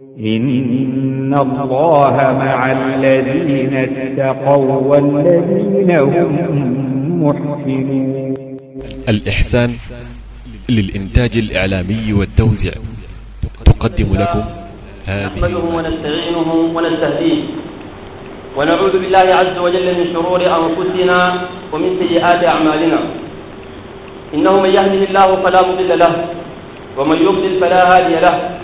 إن الله مع الذين اتقوا والذين هم محسنون الإحسان للإنتاج الإعلامي والتوزيع تقدم لكم هذه نحمده ونستعينه ونستهديه. ونعوذ بالله عز وجل من شرور أنفسنا ومن سيئات أعمالنا. إنه من يهده الله فلا مضل له ومن يضلل فلا هادي له.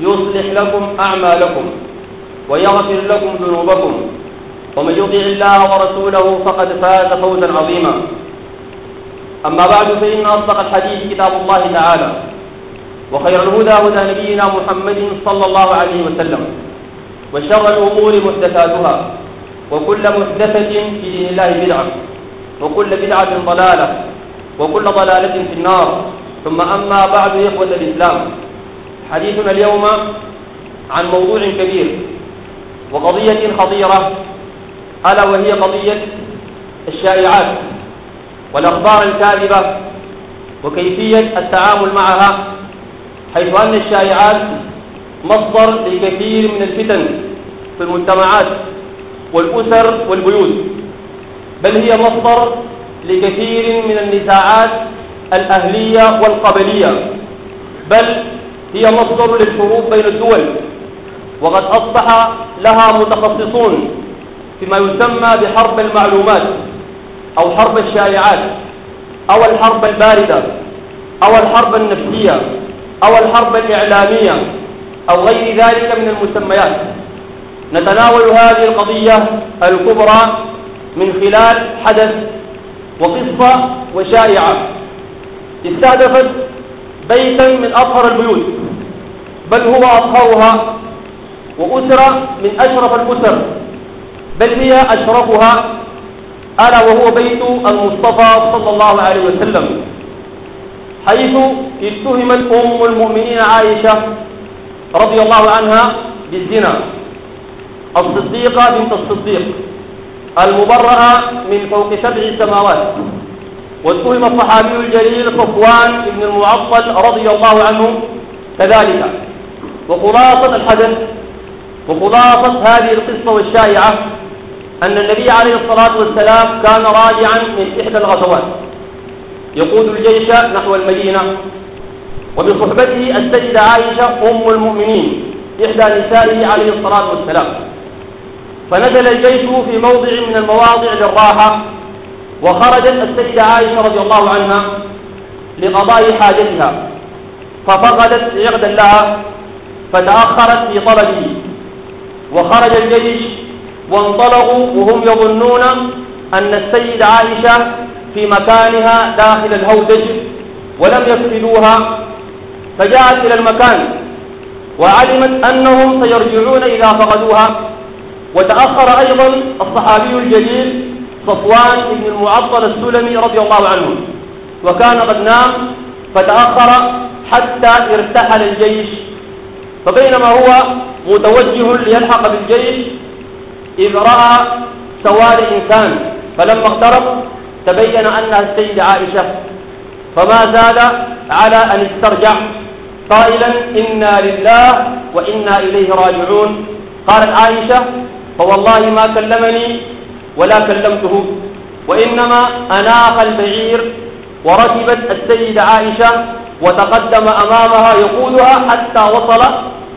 يصلح لكم أعمالكم ويغفر لكم ذنوبكم. ومن يطع الله ورسوله فقد فاز فوزا عظيما. أما بعد فإن أصدق الحديث كتاب الله تعالى وخير الهدى هدى نبينا محمد صلى الله عليه وسلم وشر الأمور محدثاتها وكل محدثة في دين الله بدعة وكل بدعة ضلالة وكل ضلالة في النار. ثم أما بعد إخوة الإسلام حديثنا اليوم عن موضوع كبير وقضية خطيرة ألا وهي قضية الشائعات والأخبار الكاذبة وكيفية التعامل معها حيث أن الشائعات مصدر لكثير من الفتن في المجتمعات والأسر والبيوت بل هي مصدر لكثير من النزاعات الأهلية والقبلية بل هي مصدر للحروب بين الدول وقد أصبح لها متخصصون فيما يسمى بحرب المعلومات أو حرب الشائعات أو الحرب الباردة أو الحرب النفسية أو الحرب الإعلامية أو غير ذلك من المسميات. نتناول هذه القضية الكبرى من خلال حدث وقصة وشائعة. استهدفت بيتا من أطهر البيوت. بل هو أطهرها وأسرة من أشرف الأسر بل هي أشرفها ألا وهو بيت المصطفى صلى الله عليه وسلم حيث اتهمت أم المؤمنين عائشة رضي الله عنها بالزنا. الصديقة بنت الصديق المبرأة من فوق سبع سماوات. واتهم الصحابي الجليل صفوان بن المعطل رضي الله عنه كذلك. وخلاصة الحدث وخلاصة هذه القصة والشائعة أن النبي عليه الصلاة والسلام كان راجعا من إحدى الغزوات. يقود الجيش نحو المدينة وبصحبته السيدة عائشة أم المؤمنين إحدى نسائه عليه الصلاة والسلام. فنزل الجيش في موضع من المواضع للراحة وخرجت السيدة عائشة رضي الله عنها لقضاء حاجتها ففقدت عقدا لها فتأخرت في طلبه. وخرج الجيش وانطلقوا وهم يظنون أن السيدة عائشة في مكانها داخل الهودج ولم يفقدوها فجاءت إلى المكان وعلمت أنهم سيرجعون إذا فقدوها. وتأخر أيضا الصحابي الجليل صفوان بن المعطل السلمي رضي الله عنه. وكان قد نام فتأخر حتى ارتحل الجيش. فبينما هو متوجه ليلحق بالجيش إذ رأى سواد إنسان فلما اقترب تبين أنها السيدة عائشة. فما زاد على أن استرجع قائلا إنا لله وإنا إليه راجعون. قالت عائشة فوالله ما كلمني ولا كلمته وإنما أناخ البعير وركبت السيدة عائشة وتقدم أمامها يقودها حتى وصل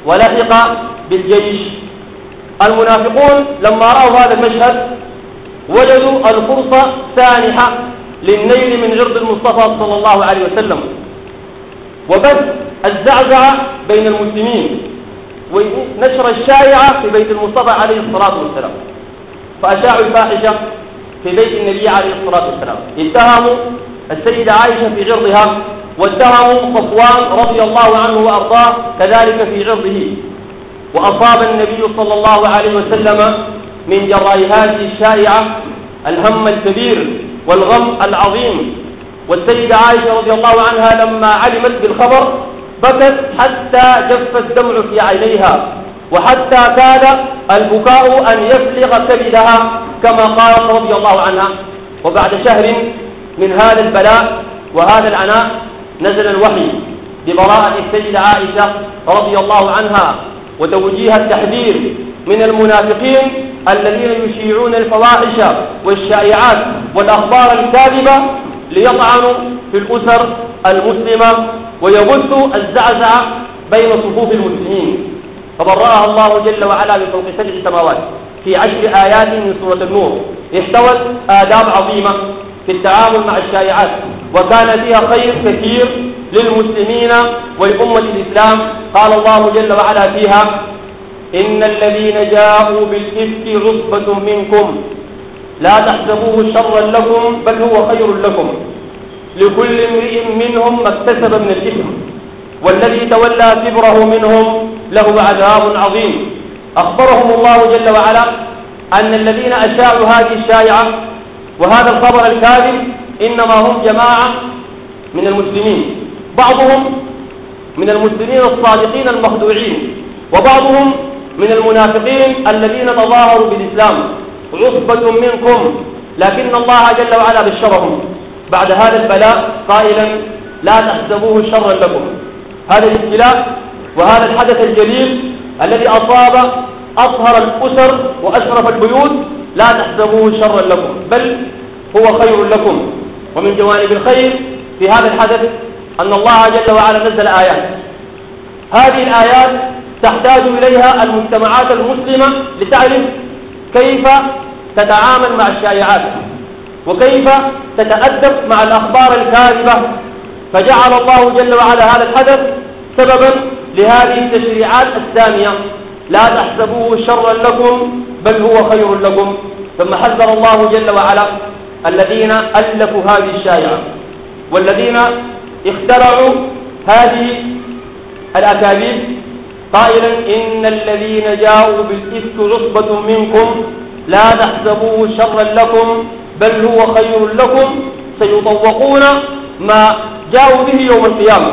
ولحق بالجيش. المنافقون لما رأوا هذا المشهد وجدوا الفرصة سانحة للنيل من عرض المصطفى صلى الله عليه وسلم. وبث الزعزعة بين المسلمين ونشر الشائعة في بيت المصطفى عليه الصلاة والسلام. فأشاعوا الفاحشة في بيت النبي عليه الصلاة والسلام. اتهموا السيدة عائشة في عرضها واتهموا صفوان رضي الله عنه وأرضاه كذلك في عرضه. وأصاب النبي صلى الله عليه وسلم من جراء هذه الشائعة الهم الكبير والغم العظيم. والسيدة عائشة رضي الله عنها لما علمت بالخبر بكت حتى جف الدمع في عينيها وحتى كاد البكاء أن يفلغ كبدها كما قالت رضي الله عنها. وبعد شهر من هذا البلاء وهذا العناء نزل الوحي ببراءة السيدة عائشة رضي الله عنها وتوجيه التحذير من المنافقين الذين يشيعون الفواحش والشائعات والأخبار الكاذبة ليطعنوا في الأسر المسلمة ويبثوا الزعزع بين صفوف المسلمين. فبرأها الله جل وعلا من فوق سبع سماوات في عشر آيات من سورة النور. احتوت آداب عظيمة في التعامل مع الشائعات. وكان فيها خير كثير للمسلمين ولأمة الإسلام. قال الله جل وعلا فيها إن الذين جاءوا بالإفك عصبة منكم. لا تحسبوه شرا لكم بل هو خير لكم. لكل امرئ منهم ما اكتسب من الإثم. والذي تولى كبره منهم له عذاب عظيم. أخبرهم الله جل وعلا أن الذين أشاعوا هذه الشائعة وهذا الخبر الكاذب إنما هم جماعة من المسلمين. بعضهم من المسلمين الصادقين المخدوعين وبعضهم من المنافقين الذين تظاهروا بالإسلام. عصبة منكم لكن الله جل وعلا بشرهم. بعد هذا البلاء قائلا لا تحسبوه شرا لكم. هذا الابتلاء وهذا الحدث الجليل الذي أصاب أطهر الأسر وأشرف البيوت لا تحسبوه شرا لكم بل هو خير لكم. ومن جوانب الخير في هذا الحدث أن الله جل وعلا نزل آيات. هذه الآيات تحتاج إليها المجتمعات المسلمة لتعرف كيف تتعامل مع الشائعات وكيف تتأدب مع الأخبار الكاذبة. فجعل الله جل وعلا هذا الحدث سببا لهذه التشريعات السامية. لا تحسبوه شرا لكم بل هو خير لكم. ثم حذر الله جل وعلا الذين ألفوا هذه الشائعة والذين اخترعوا هذه الأكاذيب قائلا إن الذين جاءوا بالإفك عصبة منكم لا تحسبوه شرا لكم بل هو خير لكم سيطوقون ما جاءوا به يوم القيامة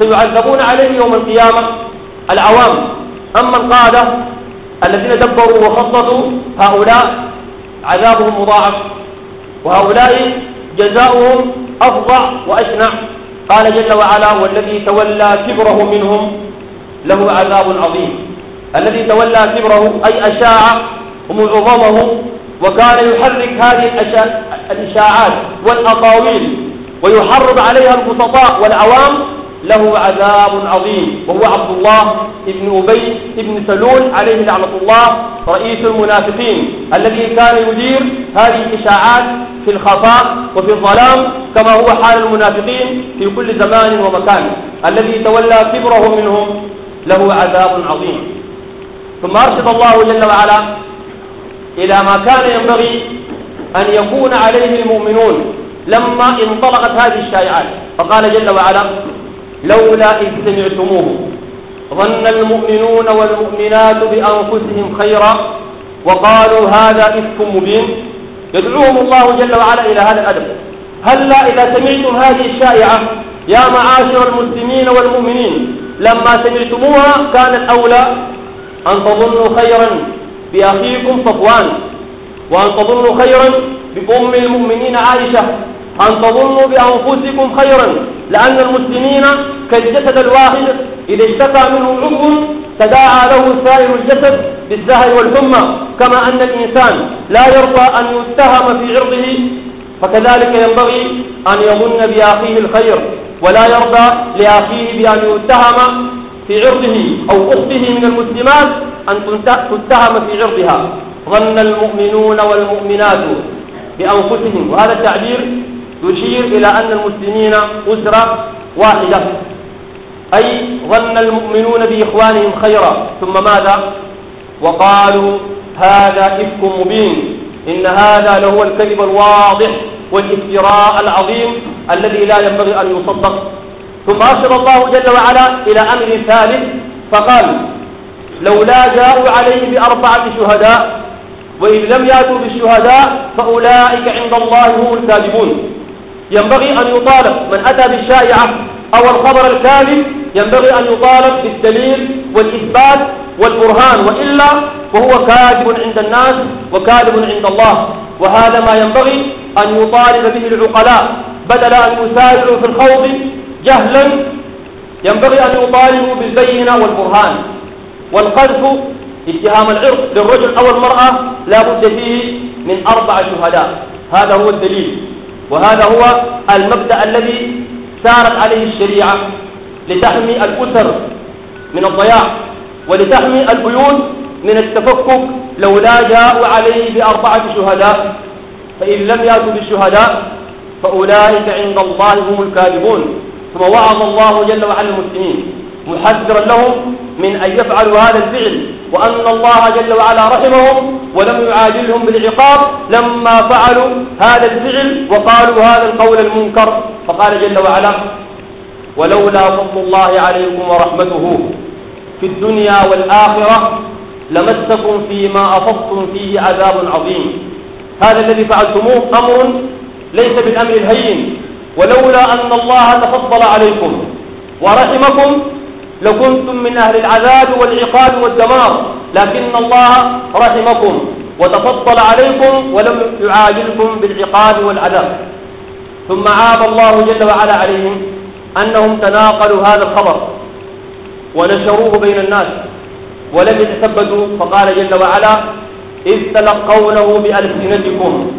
سيعذبون عليه يوم القيامة العوام. أما القادة الذين دبروا وخططوا هؤلاء عذابهم مضاعف. وهؤلاء جزاؤهم أفظع وأشنع. قال جل وعلا والذي تولى كبره منهم له عذاب عظيم. الذي تولى كبره أي أشاع ومعظمه وكان يحرك هذه الإشاعات والأطاويل ويحرض عليها البسطاء والعوام له عذاب عظيم. وهو عبد الله بن أبي بن سلول عليه لعنة الله رئيس المنافقين الذي كان يدير هذه الإشاعات في الخفاء وفي الظلام كما هو حال المنافقين في كل زمان ومكان. الذي تولى كبره منهم له عذاب عظيم. ثم أرشد الله جل وعلا إلى ما كان ينبغي أن يكون عليه المؤمنون لما انطلقت هذه الشائعات. فقال جل وعلا لولا إذ سمعتموه ظن المؤمنون والمؤمنات بأنفسهم خيرا وقالوا هذا إفك مبين. يدعوهم الله جل وعلا إلى هذا الأدب. هلا إذا سمعتم هذه الشائعة يا معاشر المسلمين والمؤمنين لما سمعتموها كان الأولى أن تظنوا خيرا بأخيكم صفوان وأن تظنوا خيرا بأم المؤمنين عائشة. أن تظنوا بأنفسكم خيرا لأن المسلمين كالجسد الواحد إذا اشتكى منه عضو تداعى له سائر الجسد بالزهر والحمى. كما أن الإنسان لا يرضى أن يتهم في عرضه فكذلك ينبغي أن يظن بأخيه الخير ولا يرضى لأخيه بأن يتهم في عرضه أو أخته من المسلمات أن تتهم في عرضها. ظن المؤمنون والمؤمنات بأنفسهم. وهذا التعبير يشير إلى أن المسلمين أسرة واحدة. أي ظن المؤمنون بإخوانهم خيرا. ثم ماذا؟ وقالوا هذا إفك مبين. إن هذا لهو الكذب الواضح والافتراء العظيم الذي لا ينبغي أن يصدق. ثم أرشد الله جل وعلا إلى أمر ثالث. فقال لولا جاءوا عليه بأربعة شهداء وإن لم يأتوا بالشهداء فأولئك عند الله هم الكاذبون. ينبغي أن يطالب من أتى بالشائعة أو الخبر الكاذب ينبغي أن يطالب بالدليل والإثبات والبرهان وإلا فهو كاذب عند الناس وكاذب عند الله. وهذا ما ينبغي أن يطالب به العقلاء بدل أن يسارعوا في الخوض جهلا ينبغي أن يطالبوا بالبينة والبرهان. والقذف اتهام العرض للرجل أو المرأة لا بد فيه من أربع شهداء. هذا هو الدليل. وهذا هو المبدأ الذي سارت عليه الشريعة لتحمي الأسر من الضياع ولتحمي البيوت من التفكك لولا جاءوا عليه بأربعة شهداء. فإن لم يأتوا بالشهداء فأولئك عند الله هم الكاذبون. ثم وعظ الله جل وعلا المسلمين محذرا لهم من أن يفعلوا هذا الفعل. وأن الله جل وعلا رحمهم ولم يعاجلهم بالعقاب لما فعلوا هذا الفعل وقالوا هذا القول المنكر. فقال جل وعلا ولولا فضل الله عليكم ورحمته في الدنيا والآخرة لمسكم فيما أفضتم فيه عذاب عظيم. هذا الذي فعلتموه أمر ليس بالأمر الهين. ولولا أن الله تفضل عليكم ورحمكم لكنتم من أهل العذاب والعقاب والدمار لكن الله رحمكم وتفضل عليكم ولم يعاجلكم بالعقاب والعذاب. ثم عاب الله جل وعلا عليهم أنهم تناقلوا هذا الخبر ونشروه بين الناس ولم يتثبتوا فقال جل وعلا إذ تلقونه بألسنتكم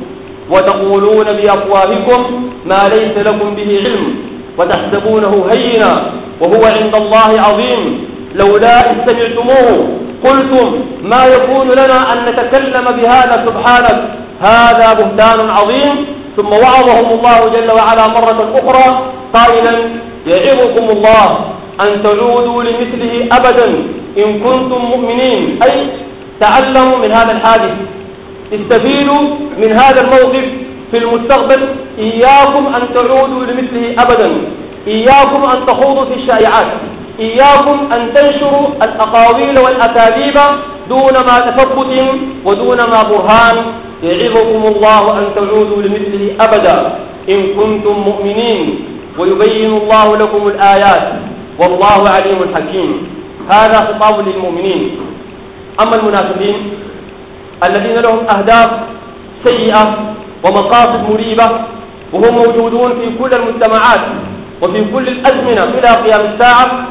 وتقولون بأفواهكم ما ليس لكم به علم وتحسبونه هينا وهو عند الله عظيم. لولا إذ سمعتموه قلتم ما يكون لنا أن نتكلم بهذا سبحانك؟ هذا بهتان عظيم. ثم وعظهم الله جل وعلا مرة أخرى قائلا يعظكم الله أن تعودوا لمثله أبدا إن كنتم مؤمنين. أي تعلموا من هذا الحادث. استفيدوا من هذا الموقف في المستقبل. إياكم أن تعودوا لمثله أبدا. إياكم أن تخوضوا في الشائعات. إياكم أن تنشروا الأقاويل والأكاذيب دون ما تثبت ودون ما برهان. يعظكم الله أن تعودوا لمثله أبدا. إن كنتم مؤمنين. ويبين الله لكم الآيات. والله عليم حكيم. هذا خطاب للمؤمنين. أما المنافقين الذين لهم أهداف سيئة ومقاصد مريبة وهم موجودون في كل المجتمعات. وفي كل الأزمنة إلى قيام الساعة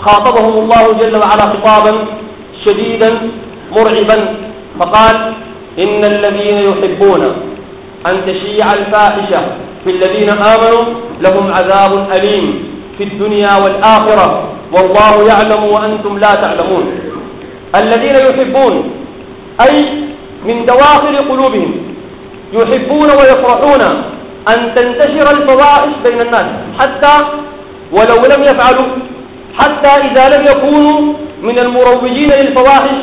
خاطبهم الله جل وعلا خطابا شديدا مرعبا فقال إن الذين يحبون أن تشيع الفاحشة في الذين آمنوا لهم عذاب أليم في الدنيا والآخرة والله يعلم وأنتم لا تعلمون. الذين يحبون أي من دواخل قلوبهم يحبون ويفرحون أن تنتشر الفواحش بين الناس حتى ولو لم يفعلوا حتى إذا لم يكونوا من المروجين للفواحش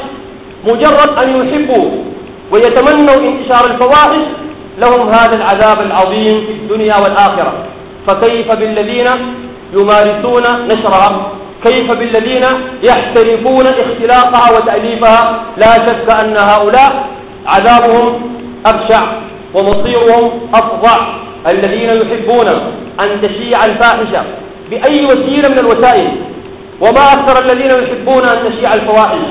مجرد أن يحبوا ويتمنوا انتشار الفواحش لهم هذا العذاب العظيم في الدنيا والآخرة. فكيف بالذين يمارسون نشرها؟ كيف بالذين يحترفون اختلاقها وتأليفها؟ لا شك أن هؤلاء عذابهم أبشع ومصيرهم أفظع. الذين يحبون أن تشيع الفاحشة بأي وسيلة من الوسائل. وما أكثر الذين يحبون أن تشيع الفواحش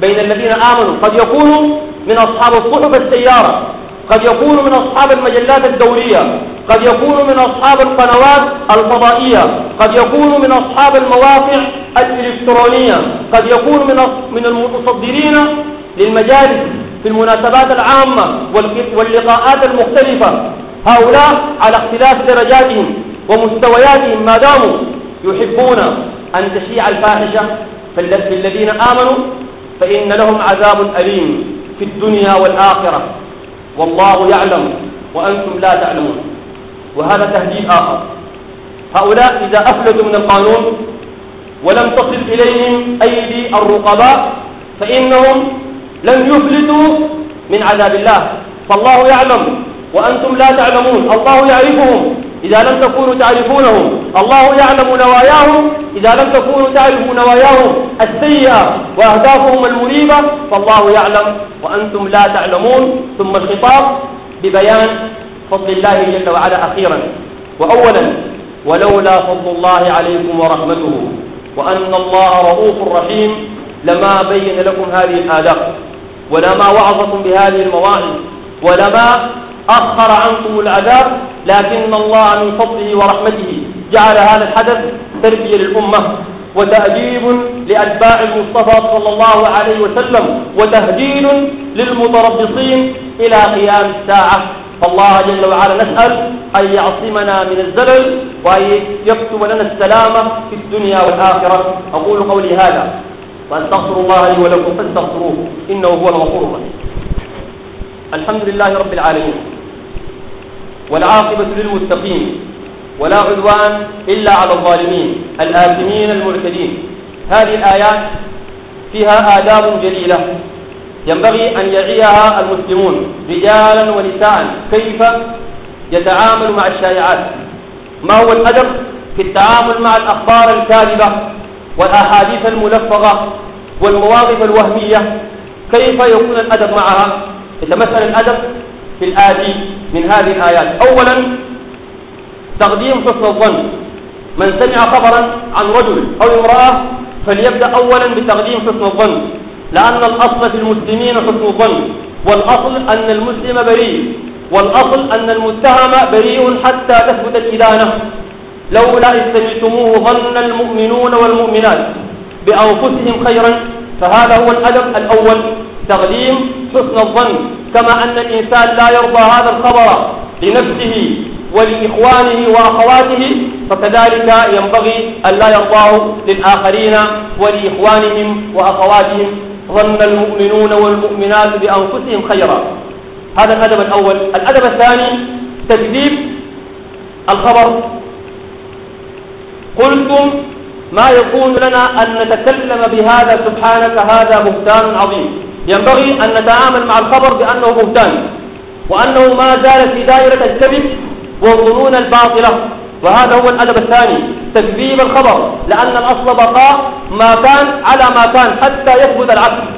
بين الذين آمنوا. قد يكونوا من أصحاب الصحف السيارة قد يكون من أصحاب المجلات الدولية قد يكون من أصحاب القنوات الفضائية قد يكون من أصحاب المواقع الإلكترونية قد يكون من من المتصدرين للمجالس في المناسبات العامة واللقاءات المختلفة. هؤلاء على اختلاف درجاتهم ومستوياتهم ما داموا يحبون أن تشيع الفاحشة في الذين آمنوا فإن لهم عذاب أليم في الدنيا والآخرة. والله يعلم وأنتم لا تعلمون. وهذا تهديد آخر. هؤلاء إذا أفلتوا من القانون ولم تصل إليهم أيدي الرقباء فإنهم لن يفلتوا من عذاب الله. فالله يعلم وأنتم لا تعلمون. الله يعرفهم إذا لم تكونوا تعرفونهم. الله يعلم نواياهم إذا لم تكونوا تعرفوا نواياهم. السيئة وأهدافهم المريبة فالله يعلم وأنتم لا تعلمون. ثم الخطاب ببيان فضل الله جل وعلا أخيرا. وأولا ولولا فضل الله عليكم ورحمته وأن الله رؤوف رحيم لما بين لكم هذه الآداب ولما وعظكم بهذه المواعظ ولما أخر عنكم العذاب لكن الله من فضله ورحمته جعل هذا الحدث تربية للأمة وتأديب لأتباع المصطفى صلى الله عليه وسلم وتهديد للمتربصين إلى قيام الساعة. فالله جل وعلا نسأل أن يعصمنا من الزلل وأن يكتب لنا السلامة في الدنيا والآخرة. أقول قولي هذا وأستغفر الله لي ولكم فاستغفروه إنه هو الغفور الرحيم. الحمد لله رب العالمين. والعاقبة للمتقين ولا عدوان إلا على الظالمين الآثمين المعتدين. هذه الآيات فيها آداب جليلة. ينبغي أن يعيها المسلمون رجالا ونساء. كيف؟ يتعامل مع الشائعات. ما هو الأدب؟ في التعامل مع الأخبار الكاذبة والأحاديث الملفظة والمواقف الوهمية. كيف يكون الأدب معها؟ يتمثل الأدب في الآتي من هذه الآيات. أولا تقديم حسن الظن. من سمع خبرا عن رجل أو امرأة فليبدأ أولا بتقديم حسن الظن. لأن الأصل في المسلمين حسن الظن. والأصل أن المسلم بريء. والأصل أن المتهم بريء حتى تثبت الإدانة. لولا إذ سمعتموه ظن المؤمنون والمؤمنات بأنفسهم خيرا فهذا هو الأدب الأول تقديم حسن الظن. كما أن الإنسان لا يرضى هذا الخبر لنفسه ولإخوانه وأخواته فكذلك ينبغي أن لا يرضاه للآخرين ولإخوانهم وأخواتهم ظن المؤمنون والمؤمنات بأنفسهم خيرا. هذا الأدب الأول. الأدب الثاني تكذيب الخبر. قلتم ما يكون لنا أن نتكلم بهذا سبحانك هذا بهتان عظيم. ينبغي أن نتعامل مع الخبر بأنه بهتان وأنه ما زال في دائرة الكذب والظنون الباطلة. وهذا هو الأدب الثاني تكذيب الخبر لأن الأصل بقاء ما كان على ما كان حتى يثبت العكس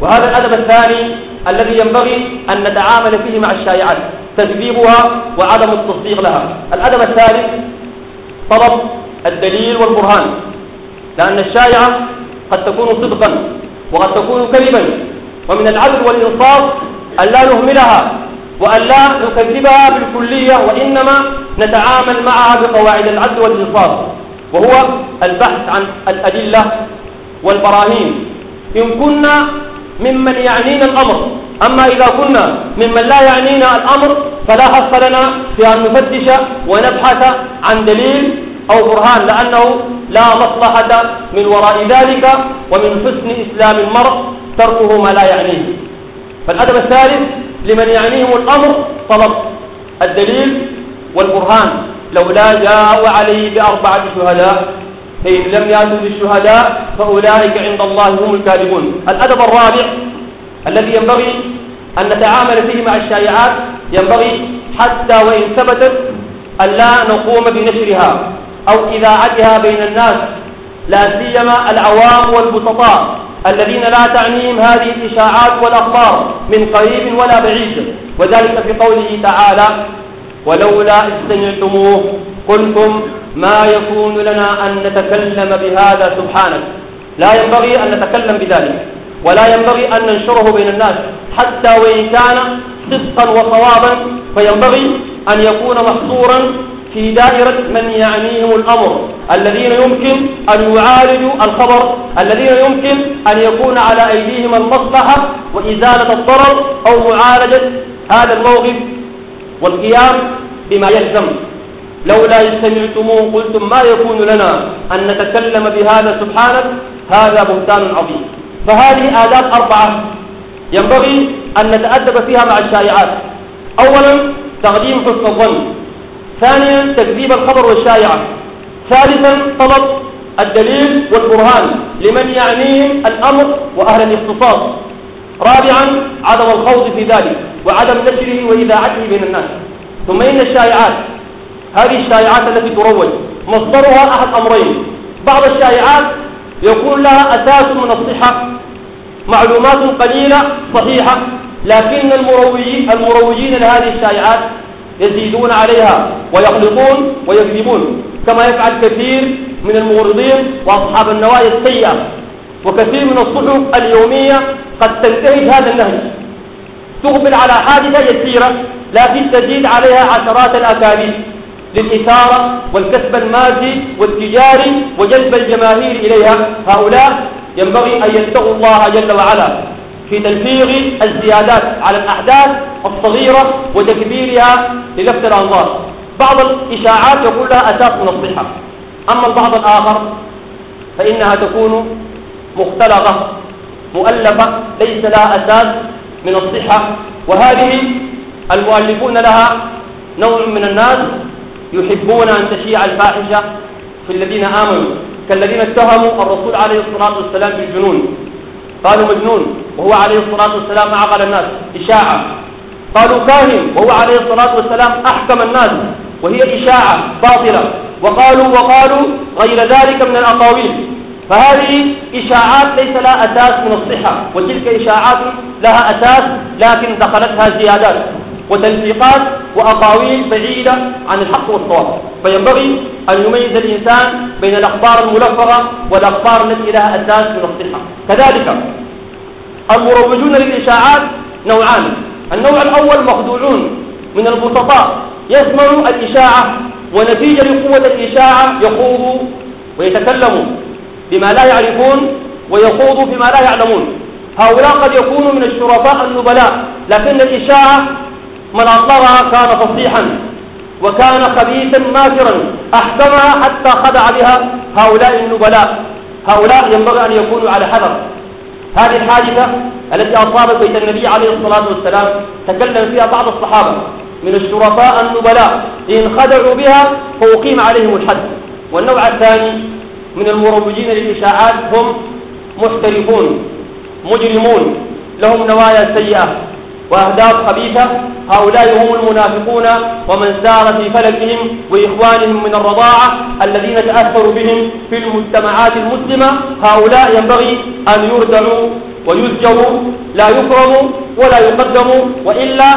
وهذا الأدب الثاني الذي ينبغي أن نتعامل فيه مع الشائعات تكذيبها وعدم التصديق لها. الأدب الثالث طلب الدليل والبرهان لأن الشائعة قد تكون صدقا. وقد تكون كذبا. ومن العدل والإنصاف أن لا نهملها وأن لا نكذبها بالكلية وإنما نتعامل معها بقواعد العدل والإنصاف. وهو البحث عن الأدلة والبراهين. إن كنا ممن يعنينا الأمر أما إذا كنا ممن لا يعنينا الأمر فلا حق لنا في أن نفتش ونبحث عن دليل أو برهان لأنه لا مصلحة من وراء ذلك ومن حسن إسلام المرء تركه ما لا يعنيه. فالأدب الثالث لمن يعنيهم الأمر طلب الدليل والبرهان. لولا جاءوا عليه بأربعة شهداء فإن لم يأتوا بالشهداء فأولئك عند الله هم الكاذبون. الأدب الرابع الذي ينبغي أن نتعامل فيه مع الشائعات ينبغي حتى وإن ثبتت أن لا نقوم بنشرها. أو إذاعتها بين الناس لا سيما العوام والبسطاء الذين لا تعنيهم هذه الإشاعات والأخبار من قريب ولا بعيد. وذلك في قوله تعالى ولولا إذ سمعتموه قلتم ما يكون لنا أن نتكلم بهذا سبحانك. لا ينبغي أن نتكلم بذلك ولا ينبغي أن ننشره بين الناس حتى وإن كان صدقا وصوابا فينبغي أن يكون محصورا في دائرة من يعنيهم الأمر. الذين يمكن أن يعالجوا الخبر الذين يمكن أن يكون على أيديهم المصلحة وإزالة الضرر أو معالجة هذا الموقف والقيام بما يلزم لولا سمعتموه قلتم ما يكون لنا أن نتكلم بهذا سبحانك؟ هذا بهتان عظيم. فهذه آداب أربعة. ينبغي أن نتأدب فيها مع الشائعات. أولا تقديم حسن الظن. ثانيا تكذيب الخبر والشائعة. ثالثا طلب الدليل والبرهان لمن يعنيهم الأمر وأهل الاختصاص رابعا عدم الخوض في ذلك وعدم نشره وإذاعته بين الناس. ثم إن الشائعات هذه الشائعات التي تروج مصدرها أحد أمرين. بعض الشائعات يكون لها أساس من الصحة معلومات قليلة صحيحة لكن المروجين, المروجين لهذه الشائعات يزيدون عليها ويخلطون ويكذبون كما يفعل كثير من المغرضين وأصحاب النوايا السيئة. وكثير من الصحف اليومية قد تنتهج هذا النهج. تقبل على حادثة يسيرة لكن تزيد عليها عشرات الأكاذيب للإثارة والكسب المادي والتجاري وجلب الجماهير إليها. هؤلاء ينبغي أن يتقوا الله جل وعلا. في تنفيذ الزيادات على الأحداث الصغيرة وتكبيرها للفت الأنظار. بعض الإشاعات يقول لها أساس من الصحة أما البعض الآخر فإنها تكون مختلطة مؤلفة ليس لها أساس من الصحة. وهذه المؤلفون لها نوع من الناس يحبون أن تشيع الفاحشة في الذين آمنوا كالذين اتهموا الرسول عليه الصلاة والسلام بالجنون. قالوا مجنون وهو عليه الصلاة والسلام أعقل الناس إشاعة. قالوا كاهن وهو عليه الصلاة والسلام أحكم الناس وهي إشاعة باطلة. وقالوا وقالوا غير ذلك من الأقاويل. فهذه إشاعات ليس لها أساس من الصحة وتلك إشاعات لها أساس لكن دخلتها زيادات. وتلفيقات وأقاويل بعيدة عن الحق والصواب. فينبغي أن يميز الإنسان بين الأخبار الملفقة والأخبار التي لها أساس من الصحة كذلك المروجون للإشاعات نوعان. النوع الأول مخدوعون من البسطاء. يسمعوا الإشاعة ونتيجة لقوة الإشاعة يخوضوا ويتكلموا بما لا يعرفون ويخوضوا بما لا يعلمون. هؤلاء قد يكونوا من الشرفاء النبلاء لكن الإشاعة من أطلقها كان فصيحا وكان خبيثا ماكرا أحكمها حتى خدع بها هؤلاء النبلاء. هؤلاء ينبغي أن يكونوا على حذر. هذه الحادثة التي أصابت بيت النبي عليه الصلاة والسلام تكلم فيها بعض الصحابة. من الشرفاء النبلاء إن خدعوا بها فأقيم عليهم الحد. والنوع الثاني من المروجين للإشاعات هم محترفون مجرمون لهم نوايا سيئة وأهداف خبيثة. هؤلاء هم المنافقون ومن سار في فلكهم وإخوانهم من الرضاعة الذين تأثروا بهم في المجتمعات المسلمة. هؤلاء ينبغي أن يردعوا ويزجروا لا يكرموا ولا يقدموا وإلا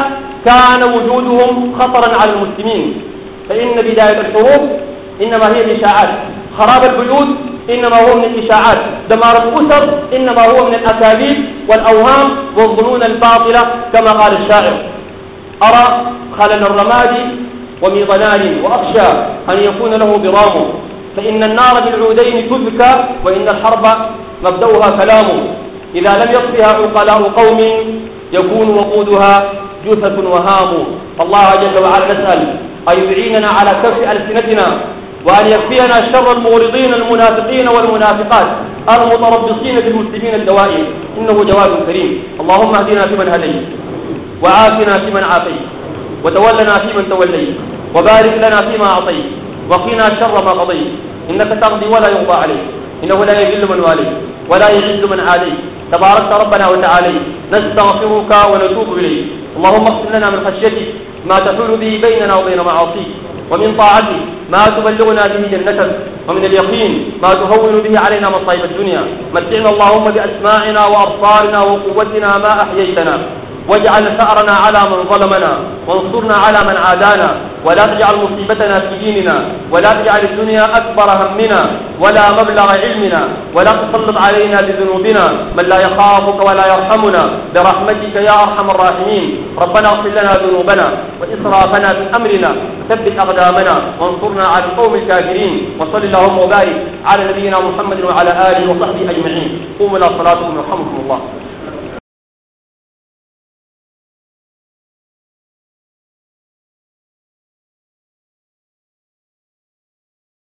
كان وجودهم خطرا على المسلمين. فإن بداية الحروب إنما هي الإشاعات خراب البيوت إنما هو من الإشاعات. دمار الأسر إنما هو من الأكاذيب والأوهام والظنون الباطلة كما قال الشاعر. أرى خلل الرماد وميضنان وأخشى أن يكون له برام. فإن النار بالعودين تذكى وإن الحرب مبدأها كلام إذا لم يصفها عقلاء قوم يكون وقودها جثة وهام. الله جل وعلا نسأل أن يعيننا على كف ألسنتنا وأن يكفينا شر المغرضين المنافقين والمنافقات. المتربصين بالمسلمين الدوائم إنه جواد كريم. اللهم اهدنا فيمن هديت. وعافنا فيمن عافيت. وتولنا فيمن توليت. وبارك لنا فيما أعطيت. وقنا شر ما قضيت. إنك تقضي ولا يقضى عليك. إنه لا يذل من واليت. ولا يعز من عاديت. تباركت ربنا وتعالى نستغفرك ونتوب إليك. اللهم اغفر لنا من خشيتك ما تحول به بيننا وبين معاصيك. ومن طاعته ما تبلغنا به جنتك. ومن اليقين ما تهون به علينا مصائب الدنيا. متعنا اللهم بأسماعنا وأبصارنا وقوتنا ما أحييتنا. واجعل ثأرنا على من ظلمنا وانصرنا على من عادانا ولا تجعل مصيبتنا في ديننا ولا تجعل الدنيا أكبر همنا ولا مبلغ علمنا ولا تسلط علينا بذنوبنا من لا يخافك ولا يرحمنا برحمتك يا أرحم الراحمين. ربنا اغفر لنا ذنوبنا وإسرافنا في أمرنا ثبت أقدامنا وانصرنا على القوم الكافرين وصل اللهم وبارك على نبينا محمد وعلى آله وصحبه أجمعين. قوموا إلى صلاتكم يرحمكم الله.